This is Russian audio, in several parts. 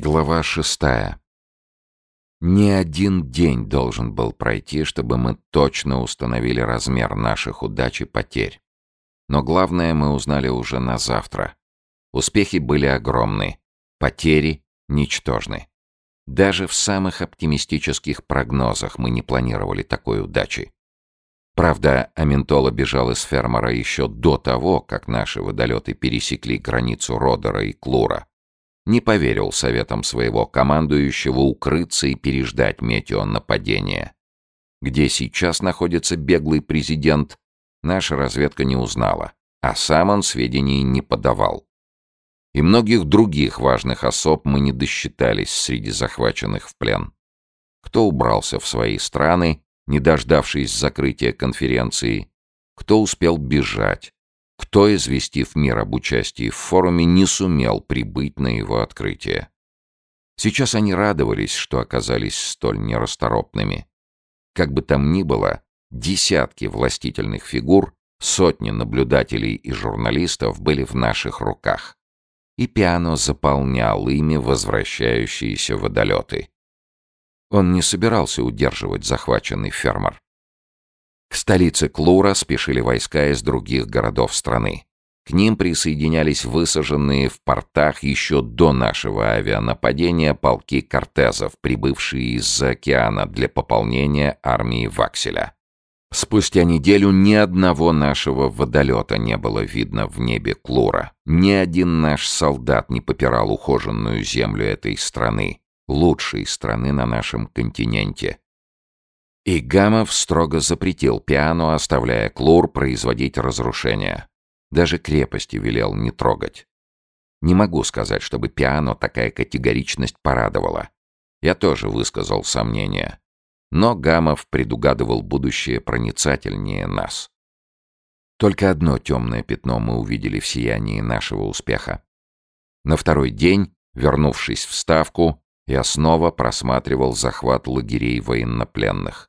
Глава шестая. Ни один день должен был пройти, чтобы мы точно установили размер наших удач и потерь. Но главное мы узнали уже на завтра. Успехи были огромны, потери ничтожны. Даже в самых оптимистических прогнозах мы не планировали такой удачи. Правда, Аментола бежал из фермера еще до того, как наши водолеты пересекли границу Родера и Клура не поверил советам своего командующего укрыться и переждать метеонападение. Где сейчас находится беглый президент, наша разведка не узнала, а сам он сведений не подавал. И многих других важных особ мы не досчитались среди захваченных в плен. Кто убрался в свои страны, не дождавшись закрытия конференции, кто успел бежать, кто, известив мир об участии в форуме, не сумел прибыть на его открытие. Сейчас они радовались, что оказались столь нерасторопными. Как бы там ни было, десятки властительных фигур, сотни наблюдателей и журналистов были в наших руках. И Пиано заполнял ими возвращающиеся водолеты. Он не собирался удерживать захваченный фермер. К столице Клура спешили войска из других городов страны. К ним присоединялись высаженные в портах еще до нашего авианападения полки кортезов, прибывшие из-за океана для пополнения армии Вакселя. Спустя неделю ни одного нашего водолета не было видно в небе Клура. Ни один наш солдат не попирал ухоженную землю этой страны, лучшей страны на нашем континенте. И Гамов строго запретил Пиану, оставляя Клур производить разрушения. Даже крепости велел не трогать. Не могу сказать, чтобы Пиано такая категоричность порадовала. Я тоже высказал сомнения. Но Гамов предугадывал будущее проницательнее нас. Только одно темное пятно мы увидели в сиянии нашего успеха. На второй день, вернувшись в Ставку, я снова просматривал захват лагерей военнопленных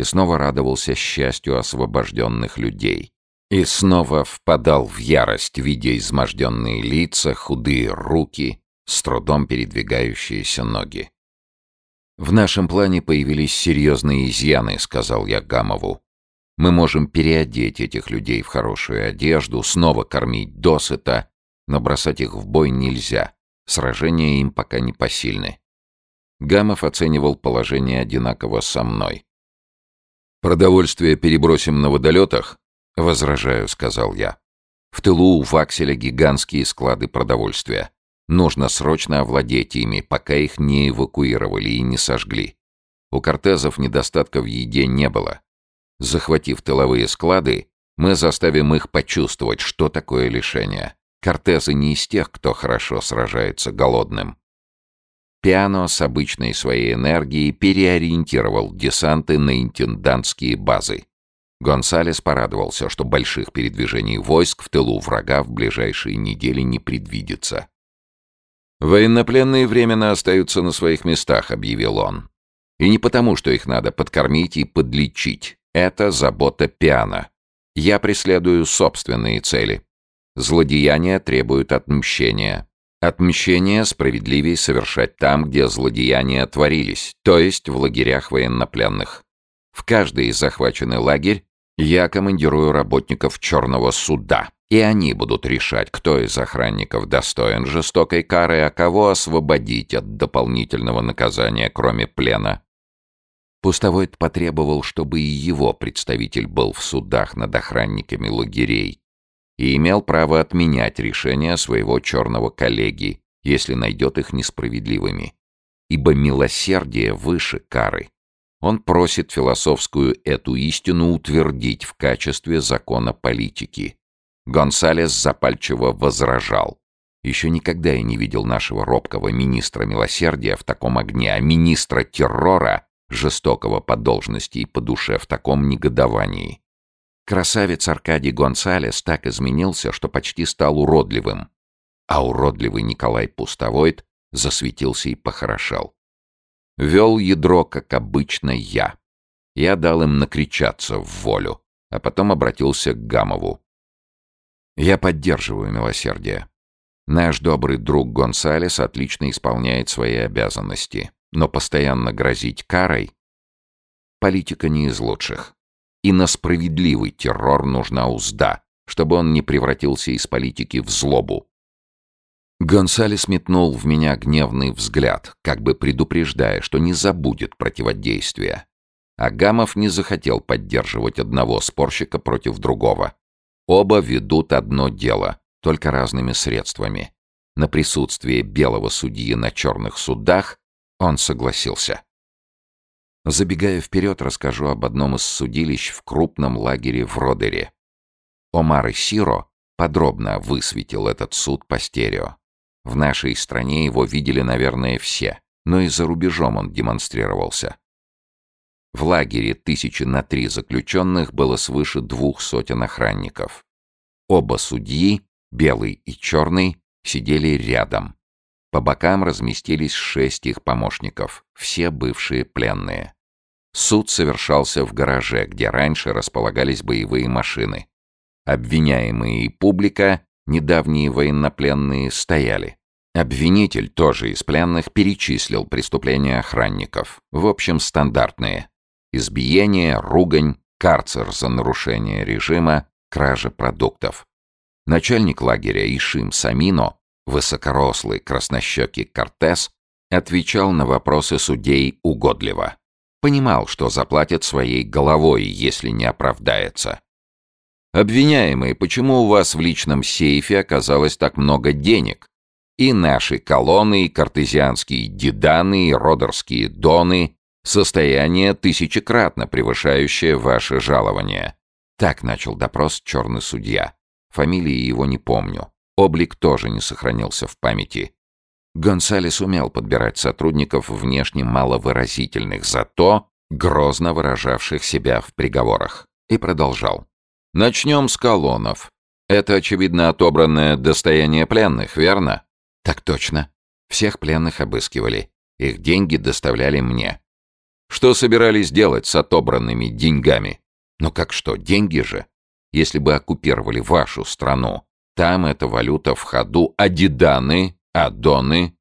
и снова радовался счастью освобожденных людей. И снова впадал в ярость, видя изможденные лица, худые руки, с трудом передвигающиеся ноги. «В нашем плане появились серьезные изъяны», — сказал я Гамову. «Мы можем переодеть этих людей в хорошую одежду, снова кормить досыта, но бросать их в бой нельзя. Сражения им пока не посильны». Гамов оценивал положение одинаково со мной. «Продовольствие перебросим на водолетах?» «Возражаю», — сказал я. «В тылу у Вакселя гигантские склады продовольствия. Нужно срочно овладеть ими, пока их не эвакуировали и не сожгли. У кортезов недостатка в еде не было. Захватив тыловые склады, мы заставим их почувствовать, что такое лишение. Кортезы не из тех, кто хорошо сражается голодным. Пиано с обычной своей энергией переориентировал десанты на интендантские базы. Гонсалес порадовался, что больших передвижений войск в тылу врага в ближайшие недели не предвидится. «Военнопленные временно остаются на своих местах», — объявил он. «И не потому, что их надо подкормить и подлечить. Это забота Пиано. Я преследую собственные цели. Злодеяния требуют отмщения. Отмщение справедливее совершать там, где злодеяния творились, то есть в лагерях военнопленных. В каждый захваченный лагерь я командирую работников черного суда, и они будут решать, кто из охранников достоин жестокой кары, а кого освободить от дополнительного наказания, кроме плена. Пустовойт потребовал, чтобы и его представитель был в судах над охранниками лагерей, и имел право отменять решения своего черного коллеги, если найдет их несправедливыми. Ибо милосердие выше кары. Он просит философскую эту истину утвердить в качестве закона политики. Гонсалес запальчиво возражал. Еще никогда я не видел нашего робкого министра милосердия в таком огне, а министра террора, жестокого по должности и по душе, в таком негодовании. Красавец Аркадий Гонсалес так изменился, что почти стал уродливым. А уродливый Николай Пустовойт засветился и похорошел. Вел ядро, как обычно, я. Я дал им накричаться в волю, а потом обратился к Гамову. Я поддерживаю милосердие. Наш добрый друг Гонсалес отлично исполняет свои обязанности, но постоянно грозить карой — политика не из лучших. И на справедливый террор нужна узда, чтобы он не превратился из политики в злобу. Гонсалес метнул в меня гневный взгляд, как бы предупреждая, что не забудет противодействия. Агамов не захотел поддерживать одного спорщика против другого. Оба ведут одно дело, только разными средствами. На присутствие белого судьи на черных судах он согласился. Забегая вперед, расскажу об одном из судилищ в крупном лагере в Родере. Омар Сиро подробно высветил этот суд по стерео. В нашей стране его видели, наверное, все, но и за рубежом он демонстрировался. В лагере тысячи на три заключенных было свыше двух сотен охранников. Оба судьи, белый и черный, сидели рядом. По бокам разместились шесть их помощников, все бывшие пленные. Суд совершался в гараже, где раньше располагались боевые машины. Обвиняемые и публика, недавние военнопленные, стояли. Обвинитель, тоже из пленных, перечислил преступления охранников. В общем, стандартные. Избиение, ругань, карцер за нарушение режима, кража продуктов. Начальник лагеря Ишим Самино, высокорослый краснощекий Кортес, отвечал на вопросы судей угодливо. Понимал, что заплатит своей головой, если не оправдается. «Обвиняемый, почему у вас в личном сейфе оказалось так много денег? И наши колонны, и картезианские деданы, и родерские доны, состояние тысячекратно превышающее ваше жалование». Так начал допрос черный судья. Фамилии его не помню. Облик тоже не сохранился в памяти. Гонсалес умел подбирать сотрудников внешне маловыразительных, зато грозно выражавших себя в приговорах. И продолжал. «Начнем с колоннов. Это, очевидно, отобранное достояние пленных, верно?» «Так точно. Всех пленных обыскивали. Их деньги доставляли мне». «Что собирались делать с отобранными деньгами?» «Ну как что, деньги же. Если бы оккупировали вашу страну, там эта валюта в ходу, а деданы а доны?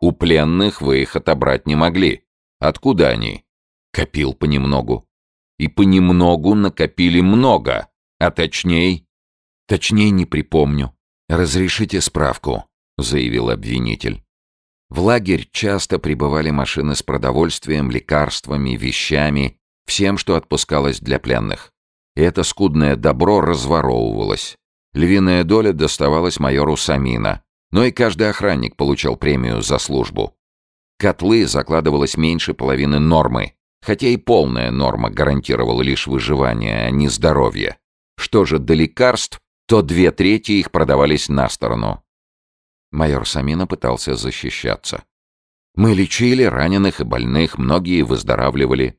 У пленных вы их отобрать не могли. Откуда они? Копил понемногу. И понемногу накопили много. А точней? Точней не припомню. Разрешите справку, заявил обвинитель. В лагерь часто прибывали машины с продовольствием, лекарствами, вещами, всем, что отпускалось для пленных. И это скудное добро разворовывалось. Львиная доля доставалась майору Самина, но и каждый охранник получал премию за службу. Котлы закладывалось меньше половины нормы, хотя и полная норма гарантировала лишь выживание, а не здоровье. Что же до лекарств, то две трети их продавались на сторону. Майор Самина пытался защищаться. Мы лечили раненых и больных, многие выздоравливали.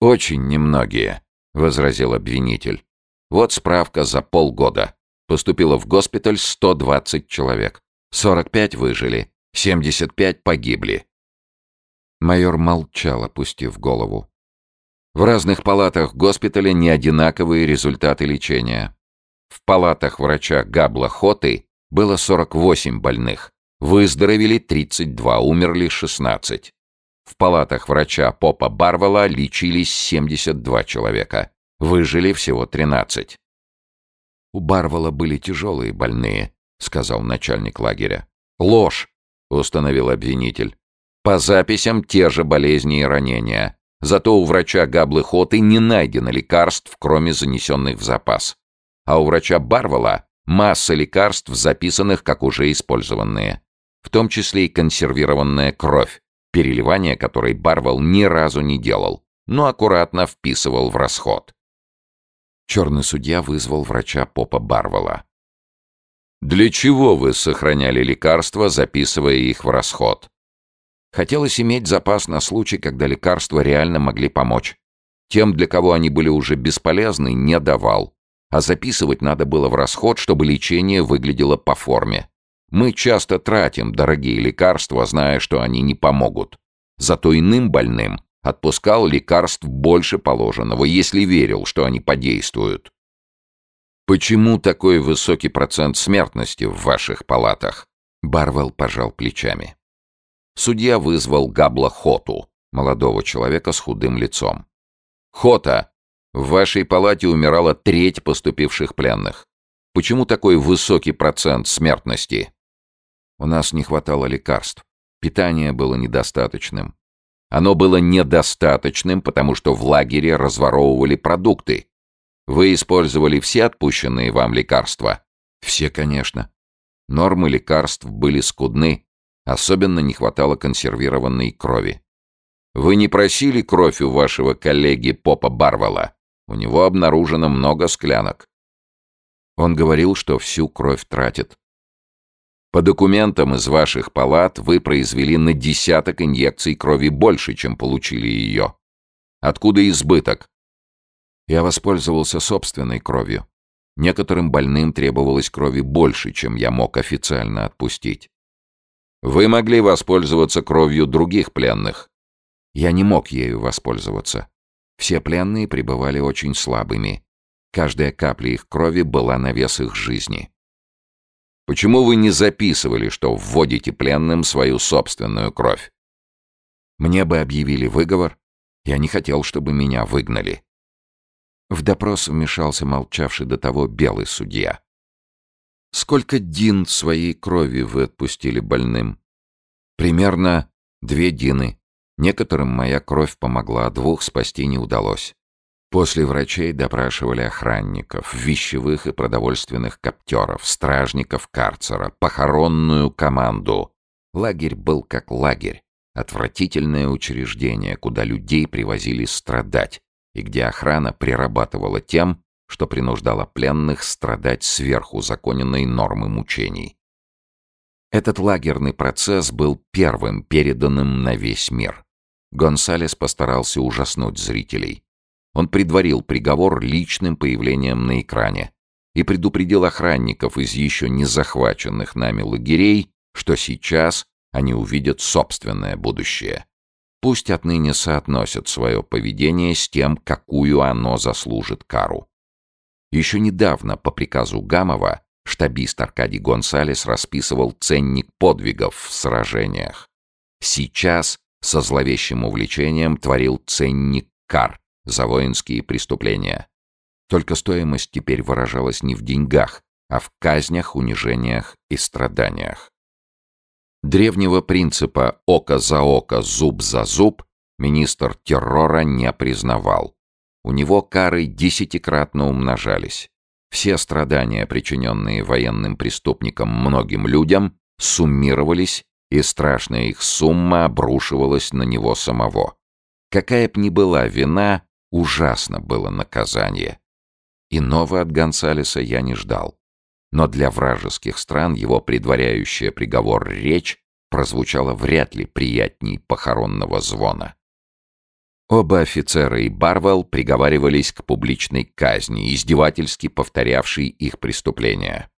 «Очень немногие», — возразил обвинитель. «Вот справка за полгода. Поступило в госпиталь 120 человек. 45 выжили, 75 погибли. Майор молчал, опустив голову. В разных палатах госпиталя не одинаковые результаты лечения. В палатах врача Габла Хоты было 48 больных. Выздоровели 32, умерли 16. В палатах врача Попа Барвала лечились 72 человека. Выжили всего 13. «У Барвала были тяжелые больные», — сказал начальник лагеря. «Ложь», — установил обвинитель. «По записям те же болезни и ранения. Зато у врача Габлы Хоты не найдено лекарств, кроме занесенных в запас. А у врача Барвала масса лекарств, записанных как уже использованные. В том числе и консервированная кровь, переливание которой Барвал ни разу не делал, но аккуратно вписывал в расход. Черный судья вызвал врача Попа Барвала. «Для чего вы сохраняли лекарства, записывая их в расход?» Хотелось иметь запас на случай, когда лекарства реально могли помочь. Тем, для кого они были уже бесполезны, не давал. А записывать надо было в расход, чтобы лечение выглядело по форме. Мы часто тратим дорогие лекарства, зная, что они не помогут. Зато иным больным Отпускал лекарств больше положенного, если верил, что они подействуют. Почему такой высокий процент смертности в ваших палатах? Барвелл пожал плечами. Судья вызвал Габла Хоту, молодого человека с худым лицом. «Хота, в вашей палате умирала треть поступивших пленных. Почему такой высокий процент смертности?» «У нас не хватало лекарств. Питание было недостаточным. Оно было недостаточным, потому что в лагере разворовывали продукты. Вы использовали все отпущенные вам лекарства?» «Все, конечно. Нормы лекарств были скудны, особенно не хватало консервированной крови. Вы не просили кровь у вашего коллеги Попа Барвала? У него обнаружено много склянок. Он говорил, что всю кровь тратит. По документам из ваших палат вы произвели на десяток инъекций крови больше, чем получили ее. Откуда избыток? Я воспользовался собственной кровью. Некоторым больным требовалось крови больше, чем я мог официально отпустить. Вы могли воспользоваться кровью других пленных. Я не мог ею воспользоваться. Все пленные пребывали очень слабыми. Каждая капля их крови была на вес их жизни. Почему вы не записывали, что вводите пленным свою собственную кровь? Мне бы объявили выговор. Я не хотел, чтобы меня выгнали. В допрос вмешался молчавший до того белый судья. «Сколько дин своей крови вы отпустили больным?» «Примерно две дины. Некоторым моя кровь помогла, двух спасти не удалось. После врачей допрашивали охранников, вещевых и продовольственных коптеров, стражников карцера, похоронную команду. Лагерь был как лагерь. Отвратительное учреждение, куда людей привозили страдать, и где охрана прирабатывала тем, что принуждала пленных страдать сверху законенной нормы мучений. Этот лагерный процесс был первым переданным на весь мир. Гонсалес постарался ужаснуть зрителей. Он предварил приговор личным появлением на экране и предупредил охранников из еще не захваченных нами лагерей, что сейчас они увидят собственное будущее. Пусть отныне соотносят свое поведение с тем, какую оно заслужит кару. Еще недавно, по приказу Гамова, штабист Аркадий Гонсалес расписывал ценник подвигов в сражениях. Сейчас со зловещим увлечением творил ценник кар за воинские преступления. Только стоимость теперь выражалась не в деньгах, а в казнях, унижениях и страданиях. Древнего принципа «око за око, зуб за зуб» министр террора не признавал. У него кары десятикратно умножались. Все страдания, причиненные военным преступникам многим людям, суммировались, и страшная их сумма обрушивалась на него самого. Какая б ни была вина, ужасно было наказание. Иного от Гонсалеса я не ждал но для вражеских стран его предваряющая приговор речь прозвучала вряд ли приятней похоронного звона. Оба офицера и Барвелл приговаривались к публичной казни, издевательски повторявшей их преступления.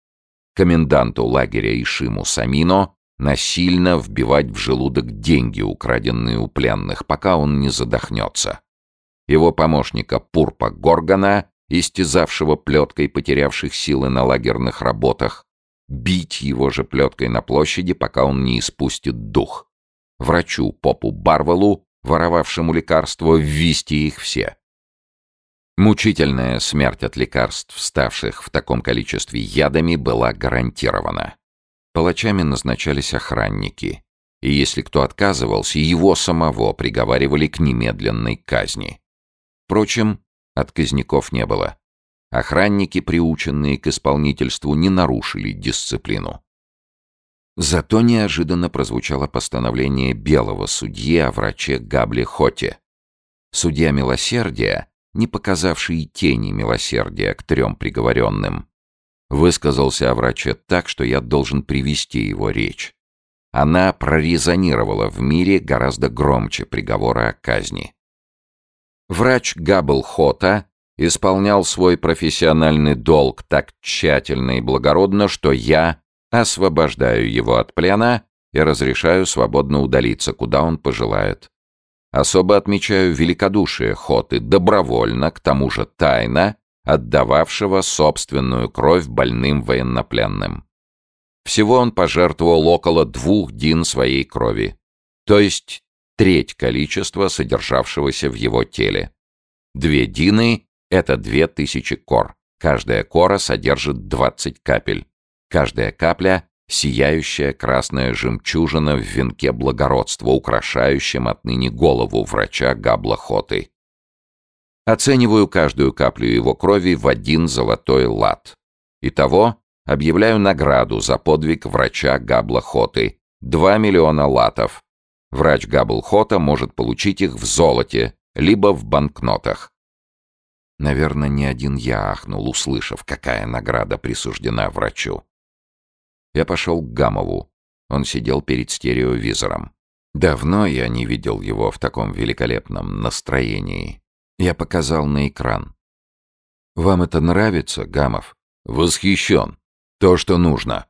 Коменданту лагеря Ишиму Самино насильно вбивать в желудок деньги, украденные у пленных, пока он не задохнется. Его помощника Пурпа Горгана истязавшего плеткой потерявших силы на лагерных работах, бить его же плеткой на площади, пока он не испустит дух. Врачу Попу Барвелу, воровавшему лекарства, ввести их все. Мучительная смерть от лекарств, ставших в таком количестве ядами, была гарантирована. Палачами назначались охранники, и если кто отказывался, его самого приговаривали к немедленной казни. Впрочем, Отказников не было. Охранники, приученные к исполнительству, не нарушили дисциплину. Зато неожиданно прозвучало постановление белого судьи о враче Габле Хоте. Судья милосердия, не показавший тени милосердия к трем приговоренным, высказался о враче так, что я должен привести его речь. Она прорезонировала в мире гораздо громче приговора о казни. Врач Габл Хота исполнял свой профессиональный долг так тщательно и благородно, что я освобождаю его от плена и разрешаю свободно удалиться, куда он пожелает. Особо отмечаю великодушие Хоты, добровольно, к тому же тайно, отдававшего собственную кровь больным военнопленным. Всего он пожертвовал около двух дин своей крови, то есть треть количества, содержавшегося в его теле. Две дины — это две тысячи кор. Каждая кора содержит 20 капель. Каждая капля — сияющая красная жемчужина в венке благородства, украшающем отныне голову врача Габлахоты. Оцениваю каждую каплю его крови в один золотой лат. Итого объявляю награду за подвиг врача Габлахоты — 2 миллиона латов. Врач Габлхота может получить их в золоте, либо в банкнотах. Наверное, не один я ахнул, услышав, какая награда присуждена врачу. Я пошел к Гамову. Он сидел перед стереовизором. Давно я не видел его в таком великолепном настроении. Я показал на экран. «Вам это нравится, Гамов?» «Восхищен. То, что нужно».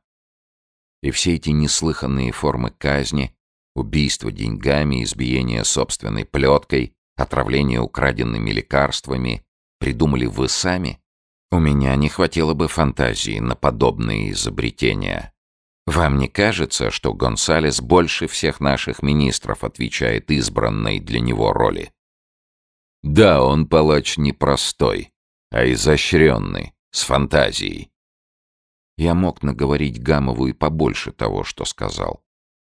И все эти неслыханные формы казни, убийство деньгами, избиение собственной плеткой, отравление украденными лекарствами, придумали вы сами? У меня не хватило бы фантазии на подобные изобретения. Вам не кажется, что Гонсалес больше всех наших министров отвечает избранной для него роли? Да, он палач не простой, а изощренный, с фантазией. Я мог наговорить Гамову и побольше того, что сказал.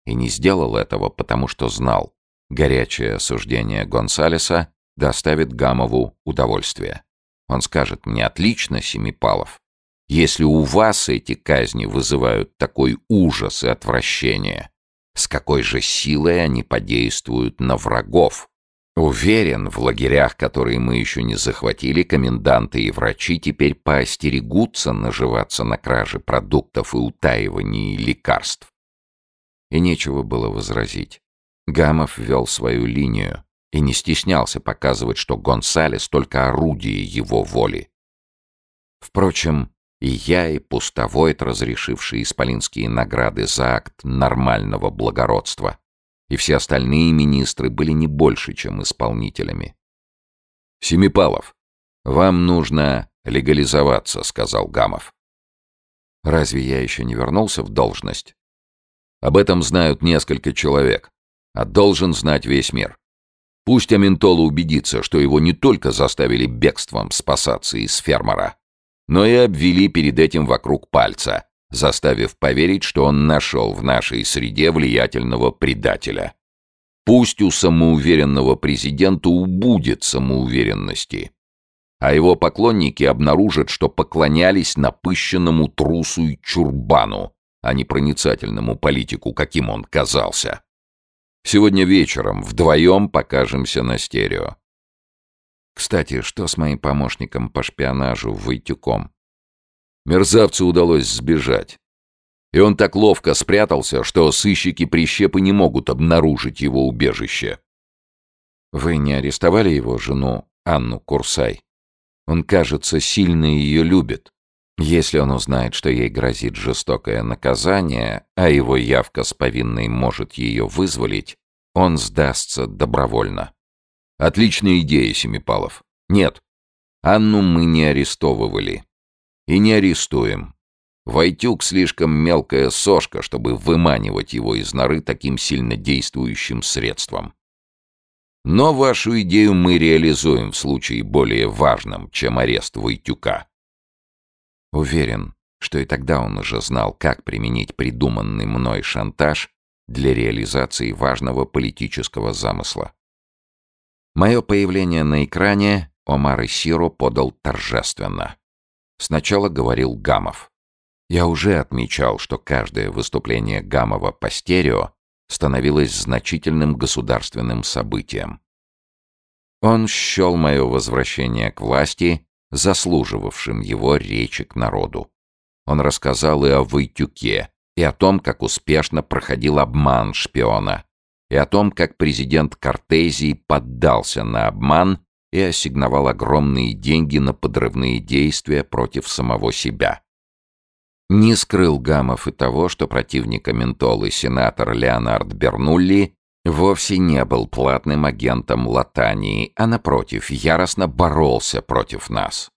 И не сделал этого, потому что знал, горячее осуждение Гонсалеса доставит Гамову удовольствие. Он скажет мне «Отлично, Семипалов, если у вас эти казни вызывают такой ужас и отвращение, с какой же силой они подействуют на врагов? Уверен, в лагерях, которые мы еще не захватили, коменданты и врачи теперь поостерегутся наживаться на краже продуктов и утаивании лекарств. И нечего было возразить. Гамов вел свою линию и не стеснялся показывать, что Гонсалес только орудие его воли. Впрочем, и я, и пустовойт, разрешивший исполинские награды за акт нормального благородства, и все остальные министры были не больше, чем исполнителями. «Семипалов, вам нужно легализоваться», — сказал Гамов. «Разве я еще не вернулся в должность?» «Об этом знают несколько человек, а должен знать весь мир. Пусть Аментола убедится, что его не только заставили бегством спасаться из фермера, но и обвели перед этим вокруг пальца, заставив поверить, что он нашел в нашей среде влиятельного предателя. Пусть у самоуверенного президента убудет самоуверенности, а его поклонники обнаружат, что поклонялись напыщенному трусу и чурбану, а не проницательному политику, каким он казался. Сегодня вечером вдвоем покажемся на стерео. Кстати, что с моим помощником по шпионажу Войтюком? Мерзавцу удалось сбежать. И он так ловко спрятался, что сыщики-прищепы не могут обнаружить его убежище. Вы не арестовали его жену, Анну Курсай? Он, кажется, сильно ее любит. Если он узнает, что ей грозит жестокое наказание, а его явка с повинной может ее вызволить, он сдастся добровольно. Отличная идея, Семипалов. Нет, Анну мы не арестовывали. И не арестуем. Войтюк слишком мелкая сошка, чтобы выманивать его из норы таким сильно действующим средством. Но вашу идею мы реализуем в случае более важном, чем арест Войтюка. Уверен, что и тогда он уже знал, как применить придуманный мной шантаж для реализации важного политического замысла. Мое появление на экране Омар Исиро подал торжественно. Сначала говорил Гамов. Я уже отмечал, что каждое выступление Гамова по стерео становилось значительным государственным событием. Он счел мое возвращение к власти заслуживавшим его речи к народу. Он рассказал и о Войтюке, и о том, как успешно проходил обман шпиона, и о том, как президент Кортезии поддался на обман и ассигновал огромные деньги на подрывные действия против самого себя. Не скрыл Гамов и того, что противник Ментолы сенатор Леонард Бернулли вовсе не был платным агентом Латании, а, напротив, яростно боролся против нас.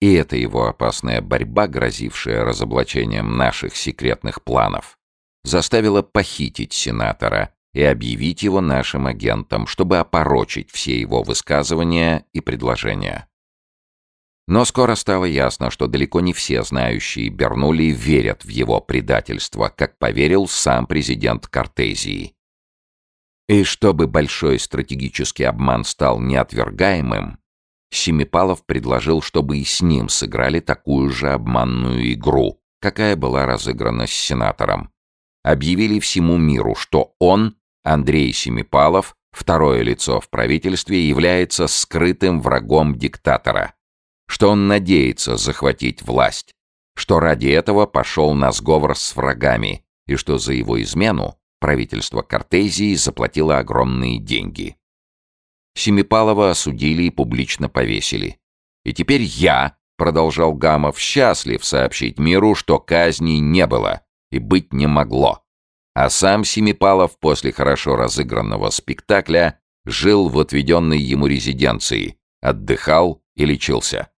И эта его опасная борьба, грозившая разоблачением наших секретных планов, заставила похитить сенатора и объявить его нашим агентом, чтобы опорочить все его высказывания и предложения. Но скоро стало ясно, что далеко не все знающие Бернули верят в его предательство, как поверил сам президент Кортезии. И чтобы большой стратегический обман стал неотвергаемым, Семипалов предложил, чтобы и с ним сыграли такую же обманную игру, какая была разыграна с сенатором. Объявили всему миру, что он, Андрей Семипалов, второе лицо в правительстве, является скрытым врагом диктатора, что он надеется захватить власть, что ради этого пошел на сговор с врагами и что за его измену правительство Кортезии заплатило огромные деньги. Семипалова осудили и публично повесили. И теперь я, продолжал Гамов, счастлив сообщить миру, что казни не было и быть не могло. А сам Семипалов после хорошо разыгранного спектакля жил в отведенной ему резиденции, отдыхал и лечился.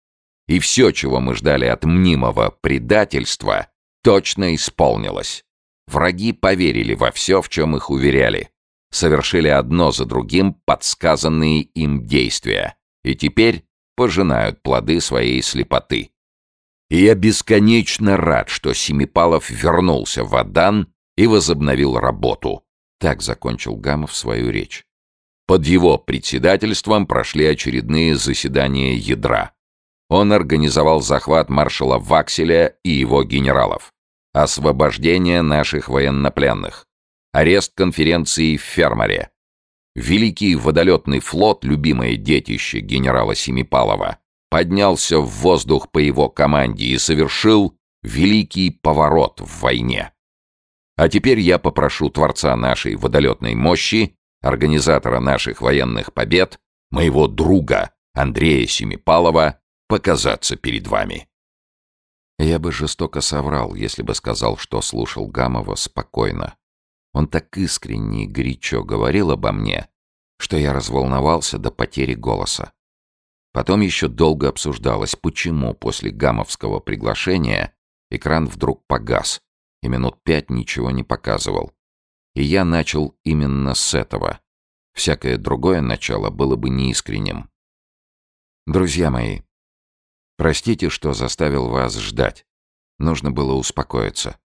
И все, чего мы ждали от мнимого предательства, точно исполнилось. Враги поверили во все, в чем их уверяли совершили одно за другим подсказанные им действия и теперь пожинают плоды своей слепоты. И я бесконечно рад, что Семипалов вернулся в Адан и возобновил работу. Так закончил Гамов свою речь. Под его председательством прошли очередные заседания ядра. Он организовал захват маршала Вакселя и его генералов, освобождение наших военнопленных, Арест конференции в Фермаре. Великий водолетный флот, любимое детище генерала Семипалова, поднялся в воздух по его команде и совершил великий поворот в войне. А теперь я попрошу Творца нашей водолетной мощи, организатора наших военных побед, моего друга Андрея Семипалова, показаться перед вами. Я бы жестоко соврал, если бы сказал, что слушал Гамова спокойно. Он так искренне и горячо говорил обо мне, что я разволновался до потери голоса. Потом еще долго обсуждалось, почему после гамовского приглашения экран вдруг погас и минут пять ничего не показывал. И я начал именно с этого. Всякое другое начало было бы неискренним. Друзья мои, простите, что заставил вас ждать. Нужно было успокоиться.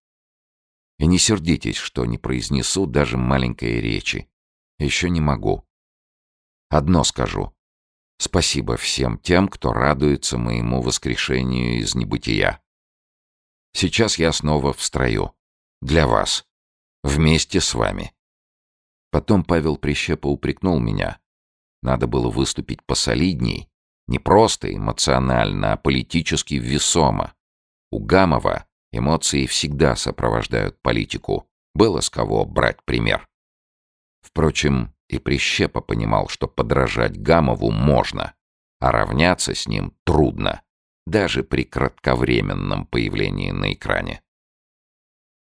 И не сердитесь, что не произнесу даже маленькой речи. Еще не могу. Одно скажу. Спасибо всем тем, кто радуется моему воскрешению из небытия. Сейчас я снова в строю. Для вас. Вместе с вами. Потом Павел Прищепа упрекнул меня. Надо было выступить посолидней. Не просто эмоционально, а политически весомо. У Гамова Эмоции всегда сопровождают политику. Было с кого брать пример. Впрочем, и Прищепа понимал, что подражать Гамову можно, а равняться с ним трудно, даже при кратковременном появлении на экране.